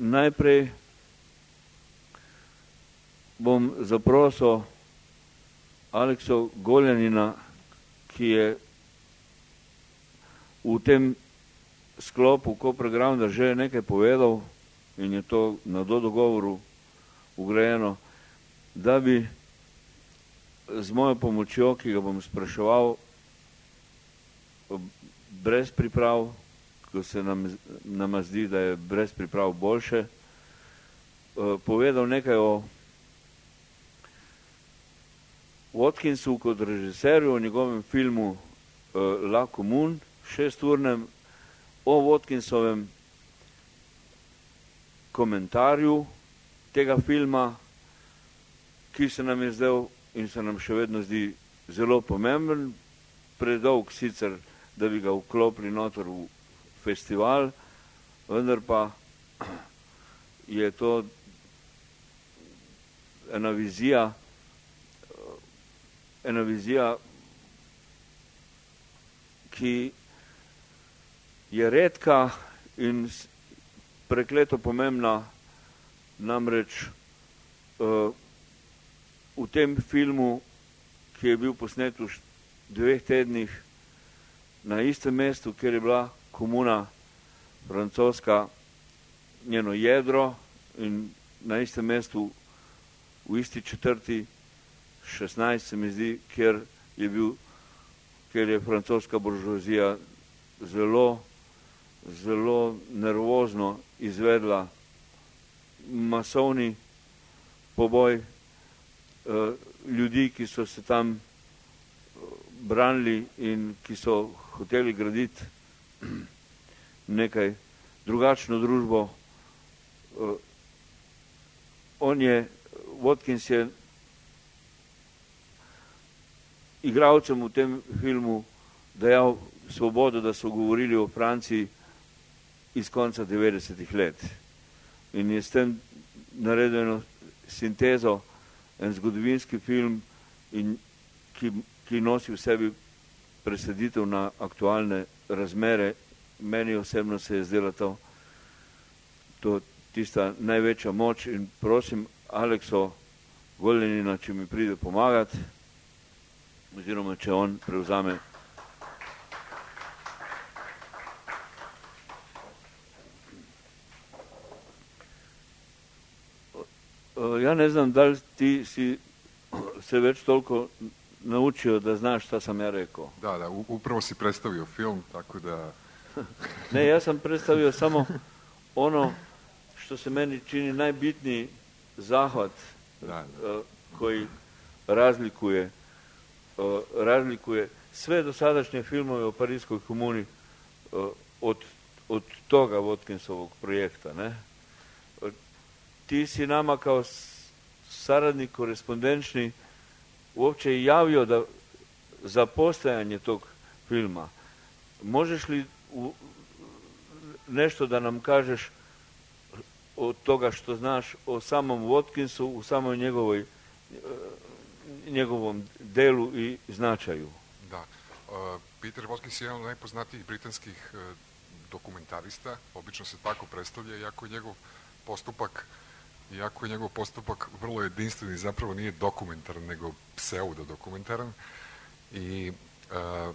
najprej bom zaprosil Aleksa Goljanina, ki je v tem sklopu Kopregrounda že nekaj povedal in je to na do dogovoru ugrajeno, da bi z mojo pomočjo, ki ga bom spraševal, brez priprav, ko se nam, nama zdi, da je brez priprav boljše, povedal nekaj o Watkinsu kot režiserju, o njegovem filmu La Comun, šesturnem, o Watkinsovem komentarju tega filma, ki se nam je zdel in se nam še vedno zdi zelo pomemben, predolg sicer, da bi ga vklopili noter v festival, vendar pa je to ena vizija, ena vizija, ki je redka in prekleto pomembna, namreč uh, v tem filmu, ki je bil posnet v dveh tednih na istem mestu, kjer je bila komuna francoska, njeno jedro in na istem mestu v isti četrti, 16 se mi zdi, kjer je bil, kjer je francoska buržoazija zelo, zelo nervozno izvedla masovni poboj Eh, ljudi, ki so se tam eh, branili in ki so hoteli graditi nekaj drugačno družbo. Eh, on je, Watkins je igralcem v tem filmu dajal svobodo, da so govorili o Franciji iz konca 90-ih let. In je s tem naredil eno sintezo en zgodovinski film, in, ki, ki nosi v sebi preseditev na aktualne razmere. Meni osebno se je zdela to, to tista največja moč in prosim Alekso Goljenina, če mi pride pomagati, oziroma če on prevzame ja ne znam, da li ti si se već toliko naučio da znaš šta sam ja rekao. Da, da, upravo si predstavio film, tako da... ne, ja sam predstavio samo ono što se meni čini najbitniji zahvat da, da. Uh, koji razlikuje uh, razlikuje sve dosadašnje filmove o Parijskoj komuni od, od toga Watkinsovog projekta, ne? ti si nama kao saradnik korespondenčni uopće javio da za postojanje tog filma. Možeš li u, nešto da nam kažeš od toga što znaš o samom Watkinsu, u samoj njegovoj, njegovom delu i značaju? Da. Uh, Peter Watkins je jedan od najpoznatijih britanskih uh, dokumentarista, obično se tako predstavlja, iako je njegov postupak iako je njegov postupak vrlo jedinstven i zapravo nije dokumentaran, nego pseudo-dokumentaran. I uh,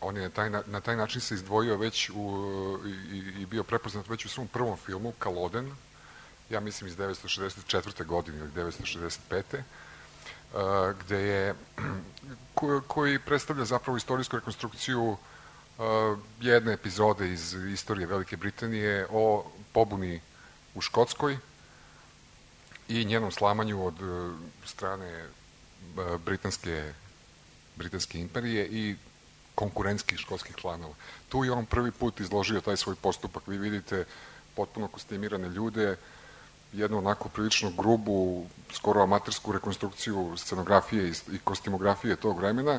on je na taj, na taj način se izdvojio već u, i, i bio prepoznat već u svom prvom filmu, Kaloden, ja mislim iz 1964. godine ili 1965. Uh, gde je, ko, koji predstavlja zapravo istorijsku rekonstrukciju uh, jedne epizode iz istorije Velike Britanije o pobuni u Škotskoj, i njenom slamanju od e, strane e, britanske, britanske imperije i konkurentskih školskih klanova. Tu je on prvi put izložio taj svoj postupak. Vi vidite potpuno kostimirane ljude, jednu onako prilično grubu, skoro amatersku rekonstrukciju scenografije i kostimografije tog vremena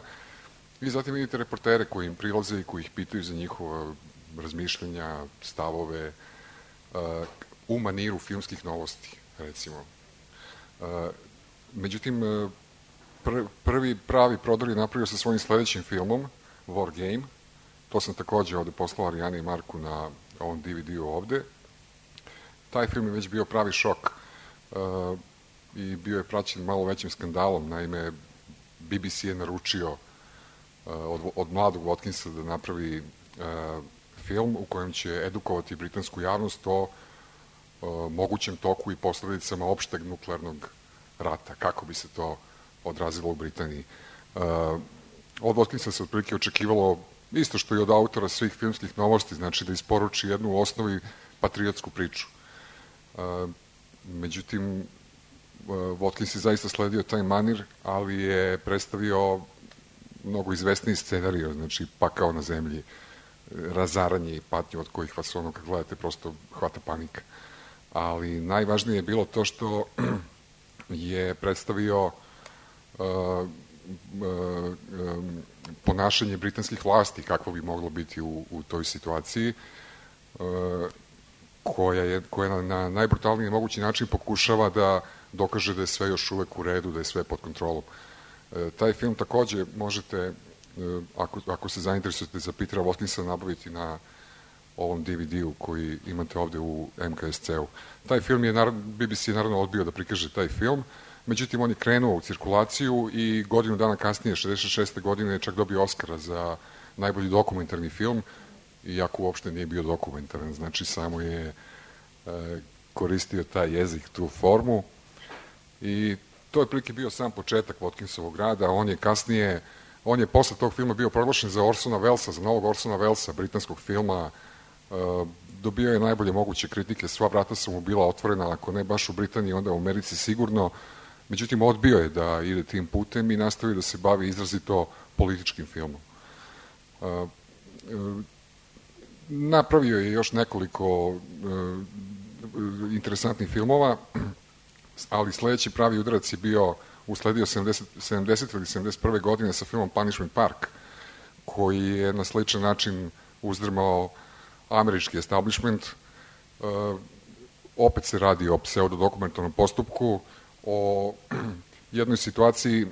i zatim vidite reportere koji im prilaze i koji ih pitaju za njihova razmišljanja, stavove, uh, u maniru filmskih novosti, recimo. Međutim, e, prvi pravi prodor je napravio sa svojim sledećim filmom, War Game. To sam takođe ovde poslao Arijani i Marku na ovom DVD-u ovde. taj film je već bio pravi šok i bio je praćen malo većim skandalom. Naime, BBC je naručio od, od mladog Watkinsa da napravi film u kojem će edukovati britansku javnost o mogućem toku i posledicama opšteg nuklearnog rata, kako bi se to odrazilo u Britaniji. Od Watkinsa se otprilike očekivalo isto što i od autora svih filmskih novosti, znači da isporuči jednu u osnovi patriotsku priču. Međutim, Watkins je zaista sledio taj manir, ali je predstavio mnogo izvesniji scenario, znači pakao na zemlji, razaranje i patnje od kojih vas ono kad gledate prosto hvata panika. Ali najvažnije je bilo to što je predstavio uh, ponašanje britanskih vlasti, kakvo bi moglo biti u, u toj situaciji, uh, koja je, koja na, na najbrutalniji mogući način pokušava da dokaže da je sve još uvek u redu, da je sve pod kontrolom. E, taj film takođe možete, e, ako, ako se zainteresujete za Petera Watkinsa, nabaviti na ovom DVD-u koji imate ovde u MKSC-u. Taj film je, BBC je naravno odbio da prikaže taj film, međutim on je krenuo u cirkulaciju i godinu dana kasnije, 66. godine, je čak dobio Oscara za najbolji dokumentarni film, iako uopšte nije bio dokumentaran, znači samo je e, koristio taj jezik, tu formu i to je prilike bio sam početak Watkinsovog rada, on je kasnije, on je posle tog filma bio proglašen za Orsona Wellsa, za novog Orsona Wellsa, britanskog filma, dobio je najbolje moguće kritike, sva vrata su mu bila otvorena, ako ne baš u Britaniji, onda u Americi sigurno, međutim odbio je da ide tim putem i nastavio da se bavi izrazito političkim filmom. E, e, napravio je još nekoliko interesantnih filmova, ali sledeći pravi udarac je bio usledio 70, 70 ili 71. godine sa filmom Punishment Park, koji je na sličan način uzdrmao američki establishment. E, opet se radi o pseudodokumentarnom postupku, o jednoj situaciji, e,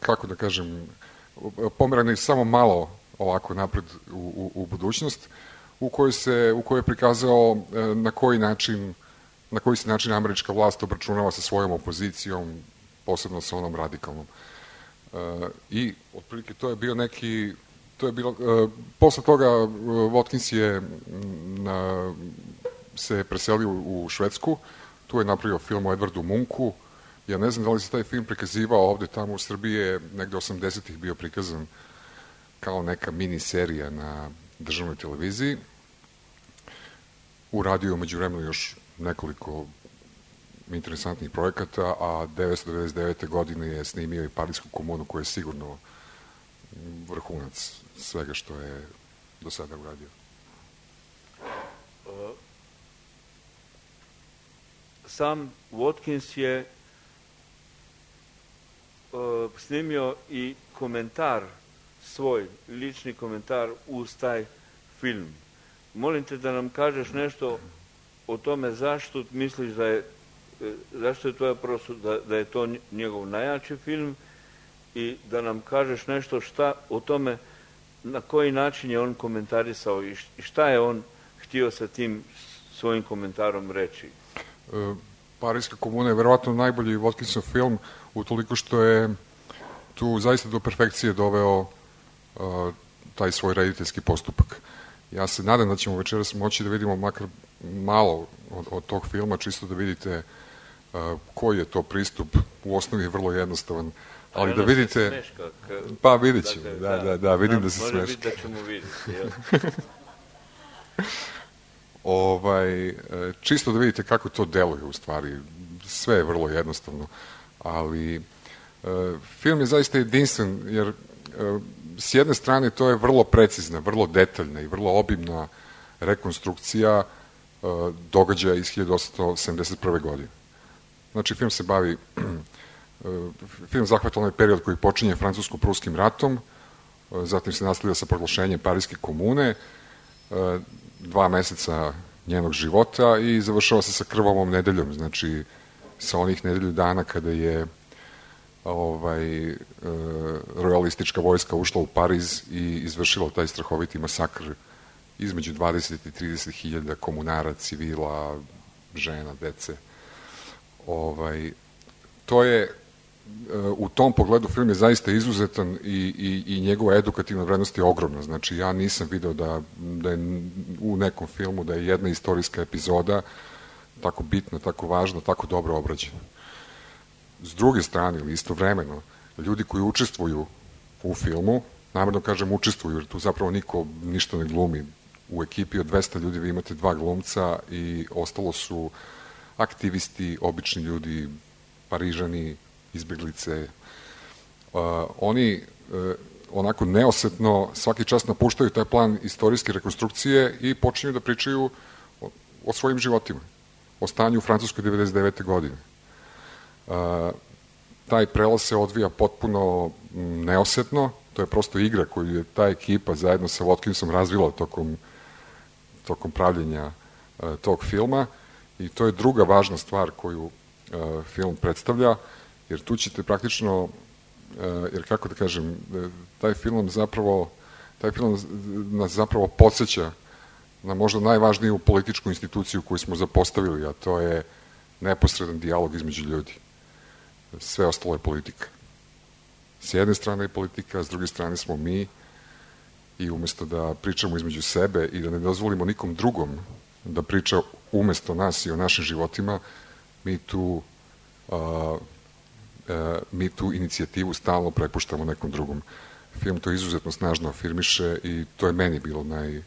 kako da kažem, pomerane samo malo ovako napred u, u, u budućnost, u kojoj, se, u kojoj je prikazao e, na koji način na koji se način američka vlast obračunava sa svojom opozicijom, posebno sa onom radikalnom. E, I, otprilike, to je bio neki, to je bilo, e, posle toga e, Watkins je na, se preselio u Švedsku, tu je napravio film o Edvardu Munku, ja ne znam da li se taj film prikazivao ovde, tamo u Srbiji je negde 80-ih bio prikazan kao neka mini serija na državnoj televiziji. Uradio među vremenu još nekoliko interesantnih projekata, a 1999. godine je snimio i Parijsku komunu koja je sigurno vrhunac svega što je do sada uradio. Sam Watkins je snimio i komentar, svoj lični komentar uz taj film. Molim te da nam kažeš nešto o tome zašto misliš da je e, zašto je tvoja prosud da, je to njegov najjači film i da nam kažeš nešto šta o tome na koji način je on komentarisao i šta je on htio sa tim svojim komentarom reći. E, Parijska komuna je verovatno najbolji Watkinsov film utoliko što je tu zaista do perfekcije doveo uh, taj svoj rediteljski postupak. Ja se nadam da ćemo večeras moći da vidimo makar malo od, od tog filma, čisto da vidite uh, koji je to pristup. U osnovi je vrlo jednostavan. Ali da vidite... Smeška, pa vidit ćemo, dakle, da, da, da, vidim da, da se smeška. Može biti da ćemo vidjeti, jel? ovaj, e, čisto da vidite kako to deluje u stvari. Sve je vrlo jednostavno, ali uh, film je zaista jedinstven, jer uh, s jedne strane to je vrlo precizna, vrlo detaljna i vrlo obimna rekonstrukcija događaja iz 1871. godine. Znači, film se bavi, film zahvata onaj period koji počinje francusko-pruskim ratom, uh, zatim se nastavlja sa proglašenjem Parijske komune, dva meseca njenog života i završava se sa krvavom nedeljom, znači sa onih nedelju dana kada je ovaj, e, royalistička vojska ušla u Pariz i izvršila taj strahoviti masakr između 20 i 30 hiljada komunara, civila, žena, dece. Ovaj, to je u tom pogledu film je zaista izuzetan i, i, i njegova edukativna vrednost je ogromna. Znači, ja nisam video da, da je u nekom filmu da je jedna istorijska epizoda tako bitna, tako važna, tako dobro obrađena. S druge strane, ili istovremeno, ljudi koji učestvuju u filmu, namerno kažem učestvuju, jer tu zapravo niko ništa ne glumi. U ekipi od 200 ljudi vi imate dva glumca i ostalo su aktivisti, obični ljudi, parižani, izbjeglice. Uh, oni uh, onako neosetno svaki čas napuštaju taj plan istorijske rekonstrukcije i počinju da pričaju o, o svojim životima, o stanju u Francuskoj 99. godine. Uh, taj prelaz se odvija potpuno neosetno, to je prosto igra koju je ta ekipa zajedno sa Watkinsom razvila tokom, tokom pravljenja uh, tog filma i to je druga važna stvar koju uh, film predstavlja jer tu ćete praktično, e, jer kako da kažem, e, taj film zapravo, taj film nas zapravo podsjeća na možda najvažniju političku instituciju koju smo zapostavili, a to je neposredan dijalog između ljudi. Sve ostalo je politika. S jedne strane je politika, s druge strane smo mi i umesto da pričamo između sebe i da ne dozvolimo nikom drugom da priča umesto nas i o našim životima, mi tu uh, mi tu inicijativu stalno prepuštamo nekom drugom. Film to izuzetno snažno afirmiše i to je meni bilo naj,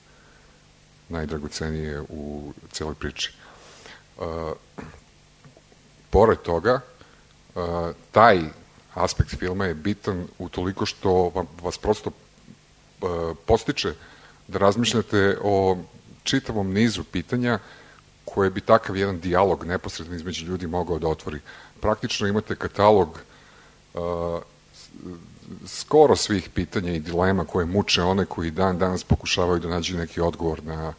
najdragocenije u celoj priči. E, pored toga, e, taj aspekt filma je bitan u toliko što vas prosto e, postiče da razmišljate o čitavom nizu pitanja koje bi takav jedan dijalog neposredno između ljudi mogao da otvori praktično imate katalog uh, skoro svih pitanja i dilema koje muče one koji dan danas pokušavaju da nađu neki odgovor na,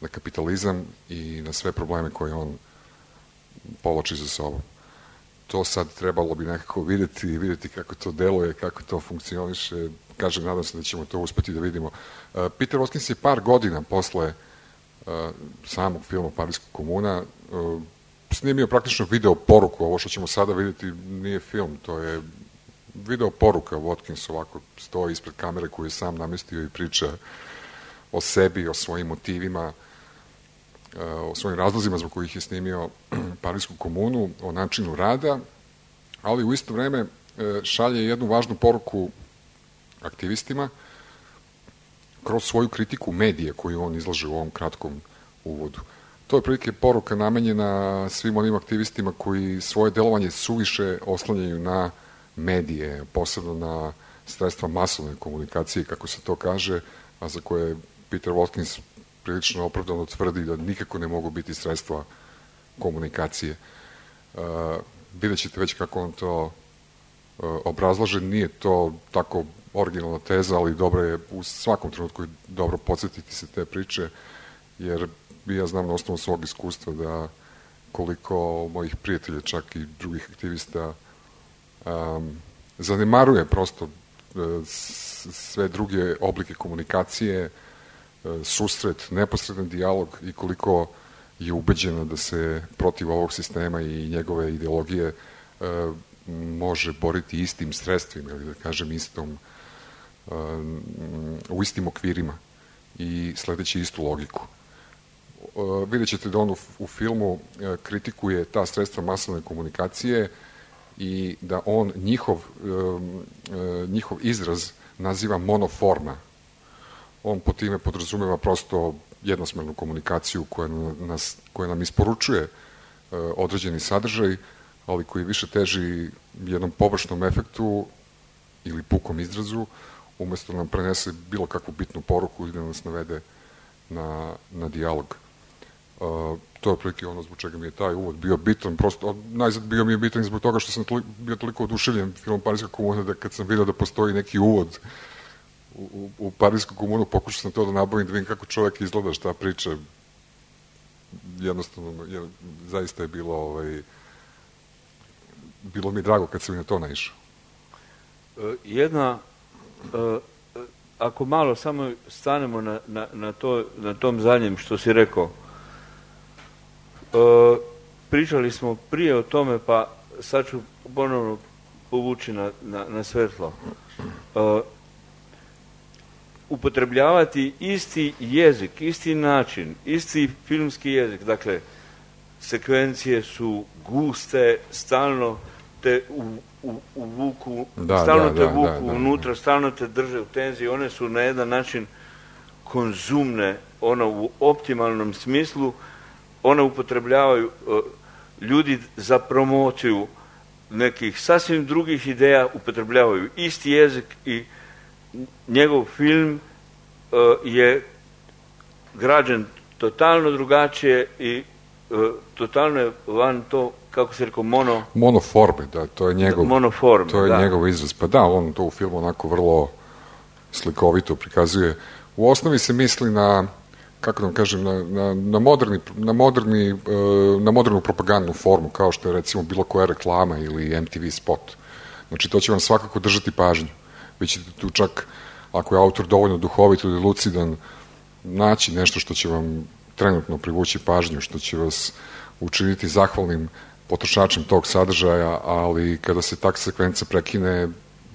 na kapitalizam i na sve probleme koje on povlači za sobom. To sad trebalo bi nekako videti i videti kako to deluje, kako to funkcioniše. Kažem, nadam se da ćemo to uspeti da vidimo. Uh, Peter Hoskins je par godina posle uh, samog filma Parijska komuna uh, snimio praktično video poruku, ovo što ćemo sada vidjeti nije film, to je video poruka, Watkins ovako stoji ispred kamere koju je sam namestio i priča o sebi, o svojim motivima, e, o svojim razlozima zbog kojih je snimio Parijsku komunu, o načinu rada, ali u isto vreme e, šalje jednu važnu poruku aktivistima kroz svoju kritiku medije koju on izlaže u ovom kratkom uvodu. To je prilike poruka namenjena svim onim aktivistima koji svoje delovanje suviše oslanjaju na medije, posebno na sredstva masovne komunikacije, kako se to kaže, a za koje Peter Watkins prilično opravdano tvrdi da nikako ne mogu biti sredstva komunikacije. Uh, vidjet ćete već kako on to uh, obrazlaže, nije to tako originalna teza, ali dobro je u svakom trenutku dobro podsjetiti se te priče, jer ja znam na osnovu svog iskustva da koliko mojih prijatelja, čak i drugih aktivista, um, zanemaruje prosto uh, sve druge oblike komunikacije, uh, susret, neposredan dijalog i koliko je ubeđeno da se protiv ovog sistema i njegove ideologije uh, može boriti istim sredstvima ili da kažem istom u istim okvirima i sledeći istu logiku. Uh, vidjet ćete da on u, u filmu uh, kritikuje ta sredstva masovne komunikacije i da on njihov, uh, njihov izraz naziva monoforma. On po time podrazumeva prosto jednosmernu komunikaciju koja, nas, koja nam isporučuje određeni sadržaj, ali koji više teži jednom površnom efektu ili pukom izrazu, umesto da nam prenese bilo kakvu bitnu poruku i da nas navede na, na dijalog. To je otprilike ono zbog čega mi je taj uvod bio bitan, prosto najzad bio mi je bitan zbog toga što sam toliko, bio toliko oduševljen filmom Parijska komuna da kad sam vidio da postoji neki uvod u, u, u Parijsku komunu pokušao sam to da nabavim da vidim kako čovjek izgleda, šta priča jednostavno je, zaista je bilo ovaj, bilo mi drago kad sam na to naišao. Jedna ako malo samo stanemo na, na, na, to, na tom zadnjem što si rekao, e, pričali smo prije o tome, pa sad ću ponovno povući na, na, na svetlo. E, upotrebljavati isti jezik, isti način, isti filmski jezik, dakle, sekvencije su guste, stalno te u, u, u vuku, da, stalno da, te da, vuku da, unutra, stalno te drže u tenziji, one su na jedan način konzumne, ono u optimalnom smislu, one upotrebljavaju uh, ljudi za promociju nekih sasvim drugih ideja, upotrebljavaju isti jezik i njegov film uh, je građen totalno drugačije i uh, totalno je van to kako se rekao, mono... Monoforme, da, to je njegov... Monoforme, To je da. njegov izraz. Pa da, on to u filmu onako vrlo slikovito prikazuje. U osnovi se misli na, kako da vam kažem, na, na, na, moderni, na, moderni, e, na modernu propagandnu formu, kao što je recimo bilo koja reklama ili MTV spot. Znači, to će vam svakako držati pažnju. Vi ćete tu čak, ako je autor dovoljno duhovit ili lucidan, naći nešto što će vam trenutno privući pažnju, što će vas učiniti zahvalnim potrošačem tog sadržaja, ali kada se tak sekvenca prekine,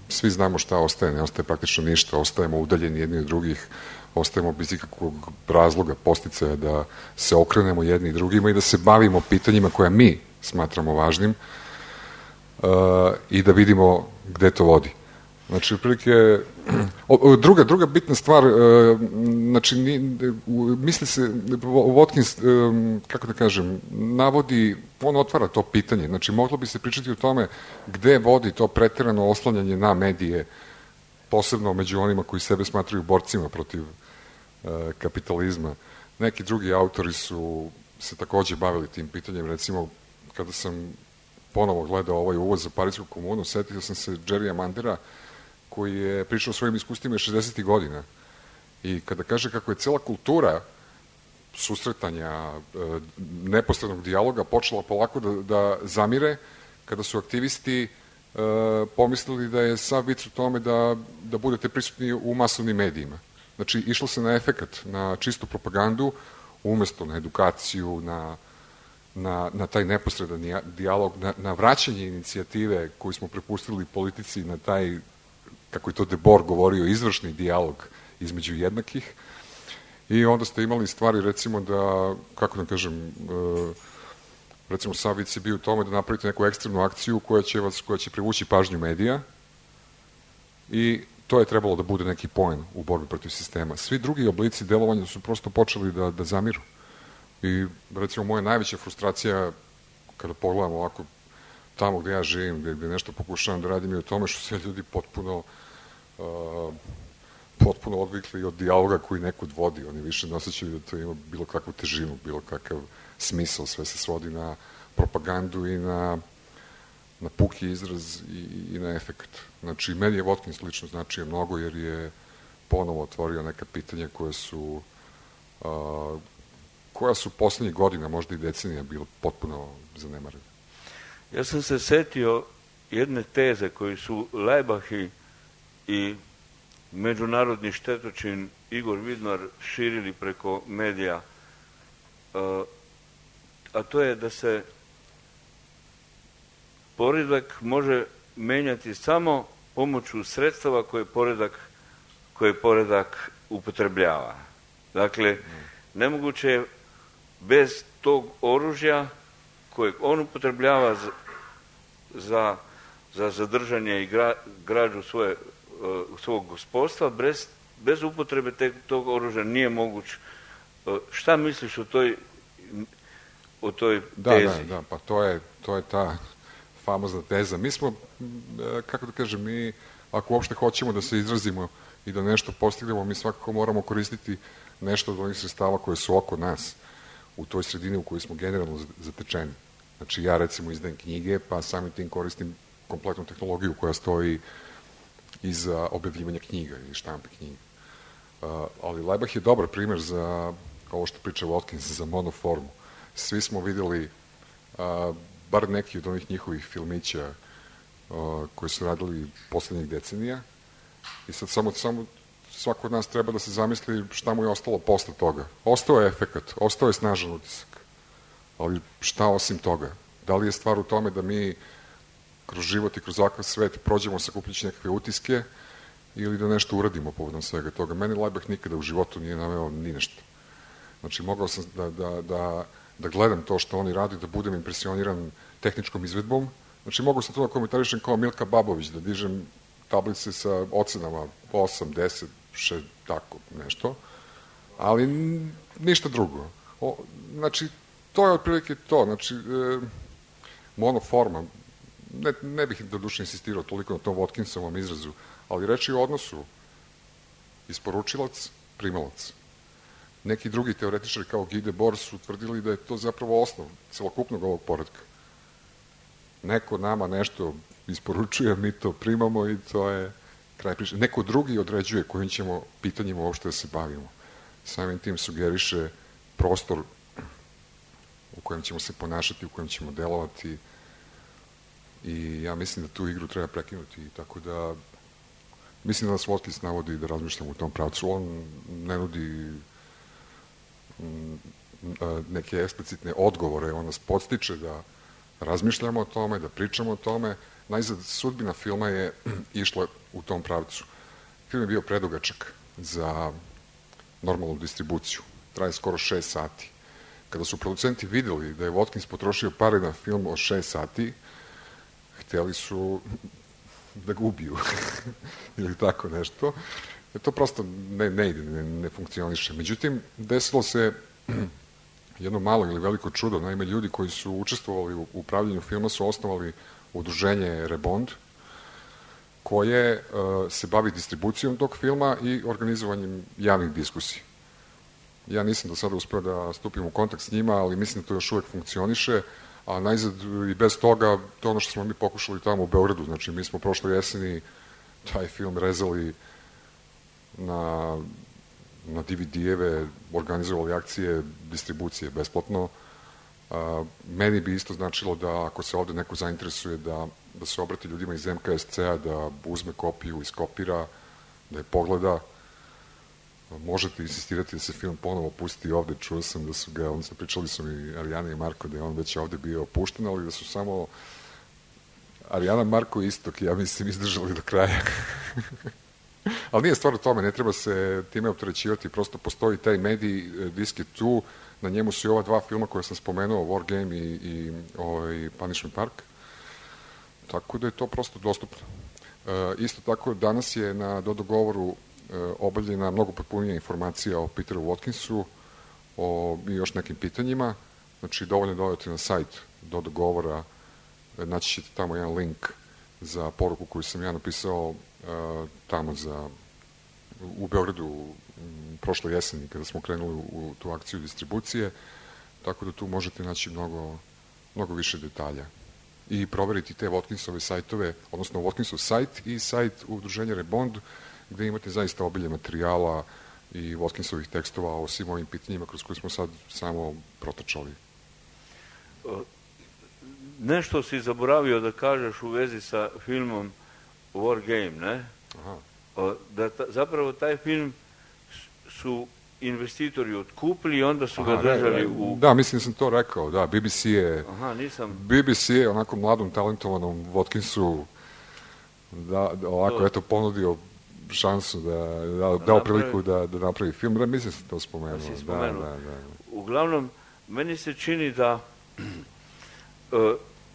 svi znamo šta ostaje, ne ostaje praktično ništa, ostajemo udaljeni jedni od drugih, ostajemo bez ikakvog razloga, posticaja da se okrenemo jedni drugima i da se bavimo pitanjima koja mi smatramo važnim uh, i da vidimo gde to vodi. Znači, otprilike, druga, druga bitna stvar, e, znači, misli se, Watkins, e, kako da kažem, navodi, on otvara to pitanje, znači, moglo bi se pričati o tome gde vodi to pretirano oslanjanje na medije, posebno među onima koji sebe smatraju borcima protiv e, kapitalizma. Neki drugi autori su se takođe bavili tim pitanjem, recimo, kada sam ponovo gledao ovaj uvoz za Parijsku komunu, setio sam se Jerrya Mandera, koji je pričao o svojim iskustvima 60. godina. I kada kaže kako je cela kultura susretanja, e, neposrednog dijaloga počela polako da, da zamire, kada su aktivisti e, pomislili da je sav vic u tome da, da budete prisutni u masovnim medijima. Znači, išlo se na efekat, na čistu propagandu, umesto na edukaciju, na, na, na taj neposredan dijalog, na, na vraćanje inicijative koju smo prepustili politici na taj kako je to Debor govorio, izvršni dijalog između jednakih. I onda ste imali stvari, recimo da, kako da kažem, e, recimo Savic je bio u tome da napravite neku ekstremnu akciju koja će, vas, koja će privući pažnju medija i to je trebalo da bude neki poen u borbi protiv sistema. Svi drugi oblici delovanja su prosto počeli da, da zamiru. I recimo moja najveća frustracija kada pogledam ovako tamo gde ja živim, gde, gde nešto pokušavam da radim i o tome što se ljudi potpuno uh, potpuno odvikli od dijaloga koji nekud vodi. Oni više ne osjećaju da to ima bilo kakvu težinu, bilo kakav smisao. Sve se svodi na propagandu i na, na puki izraz i, i na efekt. Znači, meni je Watkins lično značio mnogo jer je ponovo otvorio neka pitanja koje su uh, koja su poslednjih godina, možda i decenija, bilo potpuno zanemarene. Ja sam se setio jedne teze koju su Lajbahi i međunarodni štetočin Igor Vidmar širili preko medija, a to je da se poredak može menjati samo pomoću sredstava koje poredak, koje poredak upotrebljava. Dakle, nemoguće je bez tog oružja kojeg on upotrebljava za, za, za zadržanje i gra, građu svoje, svog gospodstva, bez, bez upotrebe te, tog oružja nije moguć. Uh, šta misliš o toj, o toj da, tezi? Da, da, pa to je, to je ta famozna teza. Mi smo, kako da kažem, mi ako uopšte hoćemo da se izrazimo i da nešto postignemo, mi svakako moramo koristiti nešto od onih sredstava koje su oko nas u toj sredini u kojoj smo generalno zatečeni. Znači ja recimo izdajem knjige, pa samim tim koristim kompletnu tehnologiju koja stoji iza objavljivanja knjiga ili štampe knjiga. Uh, ali Lebach je dobar primer za ovo što priča Watkins, za monoformu. Svi smo videli uh, bar neki od onih njihovih filmića uh, koji su radili poslednjih decenija i sad samo, samo svako od nas treba da se zamisli šta mu je ostalo posle toga. Ostao je efekat, ostao je snažan utisak. Ali šta osim toga? Da li je stvar u tome da mi kroz život i kroz ovakav svet prođemo sakupljići nekakve utiske ili da nešto uradimo povodom svega toga. Meni Lajbah nikada u životu nije naveo ni nešto. Znači, mogao sam da, da, da, da gledam to što oni radi, da budem impresioniran tehničkom izvedbom. Znači, mogu sam to da komentarišem kao Milka Babović, da dižem tablice sa ocenama 8, 10, 6, tako nešto, ali ništa drugo. O, znači, to je otprilike to, znači, e, monoforma, ne, ne bih do duše insistirao toliko na tom Watkinsovom izrazu, ali reči o odnosu isporučilac, primalac. Neki drugi teoretičari kao Gide Bor su tvrdili da je to zapravo osnov celokupnog ovog poredka. Neko nama nešto isporučuje, mi to primamo i to je kraj priče. Neko drugi određuje kojim ćemo pitanjima uopšte da se bavimo. Samim tim sugeriše prostor u kojem ćemo se ponašati, u kojem ćemo delovati i ja mislim da tu igru treba prekinuti, tako da mislim da nas Watkins navodi da razmišljamo u tom pravcu. On ne nudi mm, neke eksplicitne odgovore, on nas podstiče da razmišljamo o tome, da pričamo o tome. Najzad, sudbina filma je išla u tom pravcu. Film je bio predugačak za normalnu distribuciju. Traje skoro 6 sati. Kada su producenti videli da je Watkins potrošio pare na film od 6 sati, hteli su da ga ubiju ili tako nešto. E to prosto ne, ne ide, ne, ne funkcioniše. Međutim, desilo se jedno malo ili veliko čudo. Naime, ljudi koji su učestvovali u upravljanju filma su osnovali udruženje Rebond, koje uh, se bavi distribucijom tog filma i organizovanjem javnih diskusija. Ja nisam do sada uspeo da stupim u kontakt s njima, ali mislim da to još uvek funkcioniše, a najzad i bez toga, to ono što smo mi pokušali tamo u Beogradu, znači mi smo prošle jeseni taj film rezali na, na DVD-eve, organizovali akcije distribucije besplatno, A, meni bi isto značilo da ako se ovde neko zainteresuje da, da se obrati ljudima iz MKSC-a, da uzme kopiju, iskopira, da je pogleda, možete insistirati da se film ponovo pusti ovde, čuo sam da su ga, odnosno pričali su mi Arijana i Marko da je on već ovde bio opušten, ali da su samo Arijana, Marko i Istok, ja mislim, izdržali do kraja. ali nije stvar u tome, ne treba se time opterećivati, prosto postoji taj medij, disk je tu, Na njemu su i ova dva filma koje sam spomenuo, War Game i, i ovaj, Punishment Park. Tako da je to prosto dostupno. E, isto tako, danas je na dodogovoru e, obavljena mnogo potpunija informacija o Peteru Watkinsu, o i još nekim pitanjima. Znači, dovoljno dodati na sajt do dogovora, e, naći ćete tamo jedan link za poruku koju sam ja napisao e, tamo za u Beogradu prošle jeseni kada smo krenuli u tu akciju distribucije, tako da tu možete naći mnogo, mnogo više detalja. I proveriti te Watkinsove sajtove, odnosno Watkinsov sajt i sajt udruženja Rebond, gde imate zaista obilje materijala i Watkinsovih tekstova o svim ovim pitanjima kroz koje smo sad samo protačali. Nešto si zaboravio da kažeš u vezi sa filmom War Game, ne? Aha. Da ta, zapravo taj film su investitori otkupili i onda su Aha, ga držali ne, u... Da, mislim da sam to rekao, da, BBC je... Aha, nisam... BBC je onako mladom, talentovanom Watkinsu da, da ovako, to... eto, ponudio šansu da, da, da dao priliku da, da napravi film, da mislim da sam to spomenuo. Da, spomenuo. Da, da, da. Uglavnom, meni se čini da uh,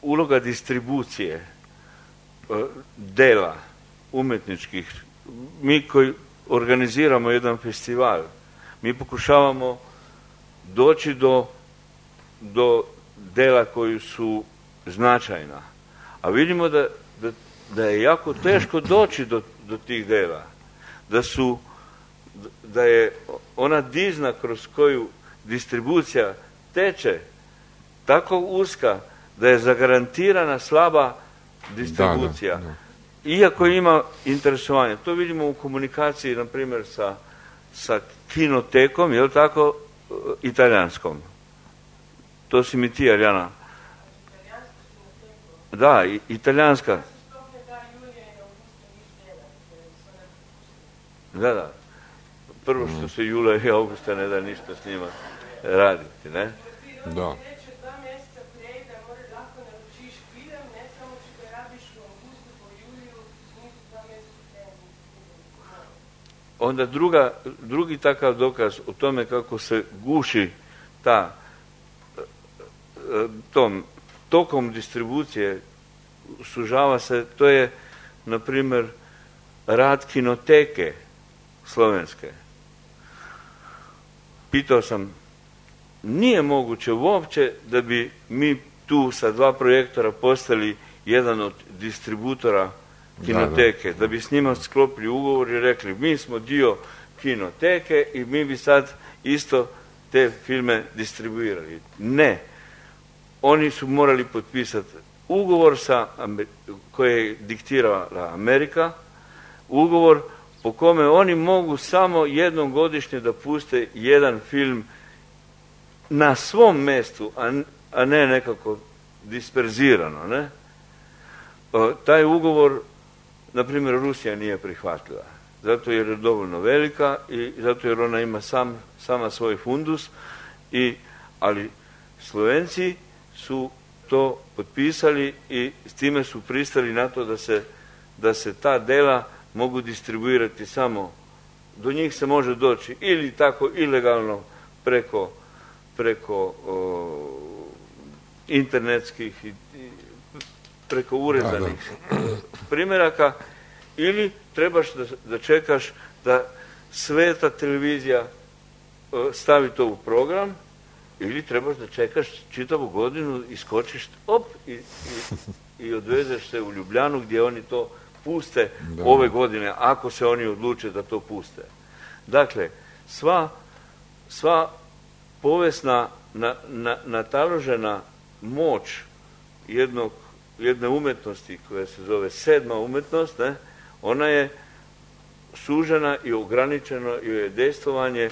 uloga distribucije uh, dela umetničkih, mi koji organiziramo jedan festival, mi pokušavamo doći do, do dela koji su značajna. A vidimo da, da, da je jako teško doći do, do tih dela. Da su da je ona dizna kroz koju distribucija teče tako uska da je zagarantirana slaba distribucija. Da, da, da iako ima interesovanje, to vidimo u komunikaciji, na primjer, sa, sa kinotekom, je li tako, italijanskom. To si mi ti, Arjana. Da, italijanska. Da, da. prvo što se jula i augusta ne da ništa s njima raditi, ne? Da. Onda druga, drugi takav dokaz o tome kako se guši ta tom tokom distribucije sužava se, to je na primjer rad kinoteke slovenske. Pitao sam, nije moguće uopće da bi mi tu sa dva projektora postali jedan od distributora kinoteke, da, da. da bi s njima sklopili ugovor i rekli mi smo dio kinoteke i mi bi sad isto te filme distribuirali. Ne. Oni su morali potpisati ugovor sa, koje je diktirala Amerika, ugovor po kome oni mogu samo jednom godišnje da puste jedan film na svom mestu, a ne nekako disperzirano. Ne? taj ugovor, na primjer, Rusija nije prihvatila. Zato jer je dovoljno velika i zato jer ona ima sam, sama svoj fundus, i, ali Slovenci su to potpisali i s time su pristali na to da se, da se ta dela mogu distribuirati samo, do njih se može doći ili tako ilegalno preko, preko o, internetskih i, preko urezanih da, da. primjeraka ili trebaš da, da čekaš da sveta televizija stavi to u program ili trebaš da čekaš čitavu godinu i skočiš op i, i, i odvezeš se u Ljubljanu gdje oni to puste da. ove godine, ako se oni odluče da to puste. Dakle, sva, sva povesna na, na, nataložena moć jednog, jedne umetnosti koja se zove sedma umetnost, ne, ona je sužena i ograničeno i je dejstvovanje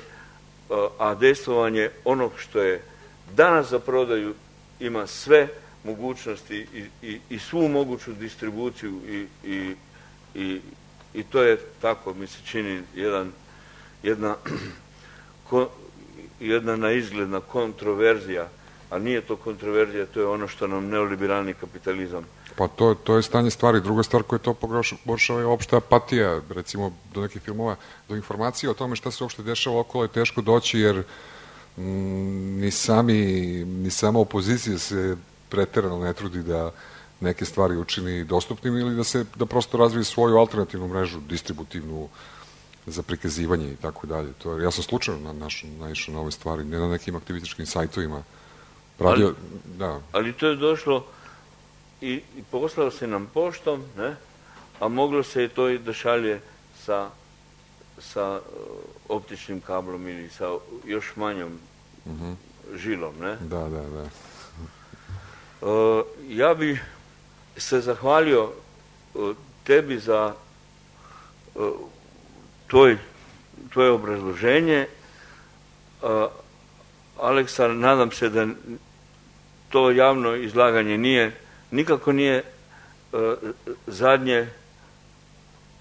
a dejstvovanje onog što je danas za prodaju ima sve mogućnosti i, i, i svu moguću distribuciju i, i, i, to je tako mi se čini jedan, jedna, ko, jedna naizgledna kontroverzija, a nije to kontroverzija, to je ono što nam neoliberalni kapitalizam Pa to, to je stanje stvari. Druga stvar koja to pogoršava je opšta apatija, recimo, do nekih filmova, do informacije o tome šta se uopšte dešava okolo je teško doći, jer mm, ni, sami, ni sama opozicija se preterano ne trudi da neke stvari učini dostupnim ili da se da prosto razvije svoju alternativnu mrežu, distributivnu za prikazivanje i tako dalje. To je, ja sam slučajno na, naš, naišao na ove stvari, ne na nekim aktivističkim sajtovima. Radio, ali, da. ali to je došlo i, i poslao se nam poštom, ne? a moglo se je to i da šalje sa, sa uh, optičnim kablom ili sa još manjom uh mhm. -huh. žilom. Ne? Da, da, da. Uh, ja bih se zahvalio uh, tebi za uh, tvoj, tvoje obrazloženje. Aleksa, nadam se da to javno izlaganje nije nikako nije e, zadnje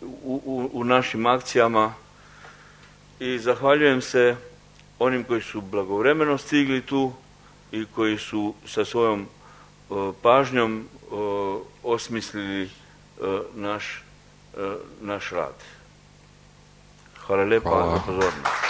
u, u, u našim akcijama i zahvaljujem se onim koji su blagovremeno stigli tu i koji su sa svojom e, pažnjom osmislili naš, naš rad. Hvala lepa Hvala. za pozornost.